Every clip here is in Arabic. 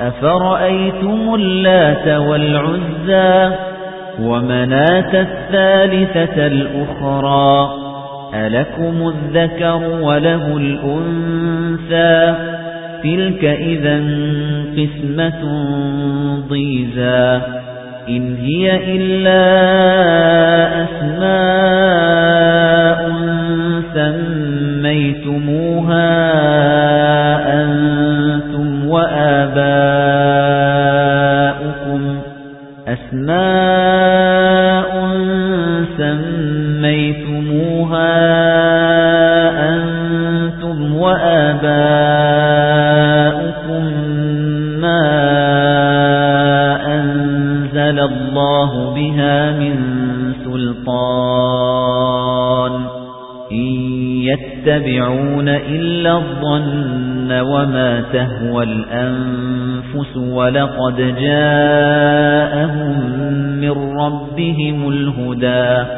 أفرأيتم اللات والعزى ومناة الثالثة الأخرى ألكم الذكر وله الأنثى تلك إذا قسمة ضيزى إن هي إلا أسماء سميتموها سميتموها أنتم وآباؤكم ما أنزل الله بها من سلطان إن يتبعون إلا الظن وما تهوى الأنفس ولقد جاءهم من ربهم الهدى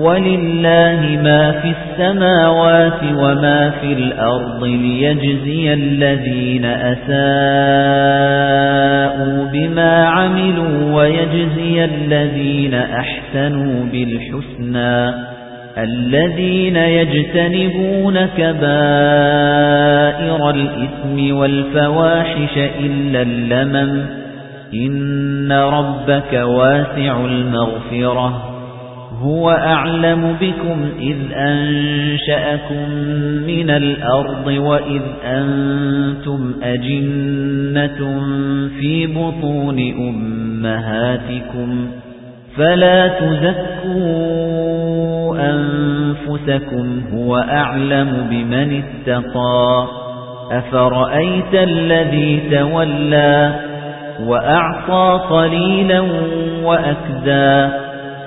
ولله ما في السماوات وما في الأرض ليجزي الذين أساءوا بما عملوا ويجزي الذين أحسنوا بالحسنى الذين يجتنبون كبائر الإثم والفواحش إلا اللمم إن ربك واسع المغفرة هو أعلم بكم إذ أنشأكم من الأرض وإذ أنتم أجنة في بطون أمهاتكم فلا تزكوا أنفسكم هو أعلم بمن اتقى أفرأيت الذي تولى وأعطى قليلا وأكدى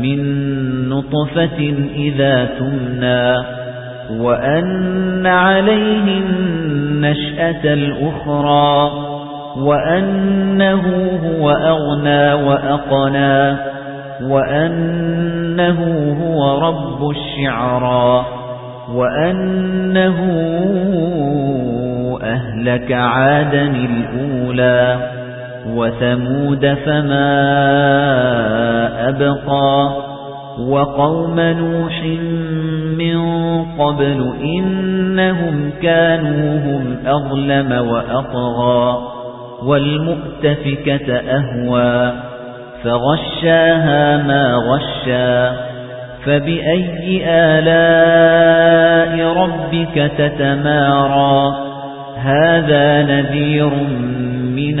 من نطفة إذا تمنى وأن عليه النشأة الأخرى وأنه هو أغنى وأقنى وأنه هو رب الشعرى وأنه أهلك عادا الأولى. وثمود فما أبقى وقوم نوح من قبل إنهم كانوا هم أظلم وأطغى والمؤتفكة أهوى فغشاها ما غشا فبأي آلاء ربك تتمارى؟ هذا نذير من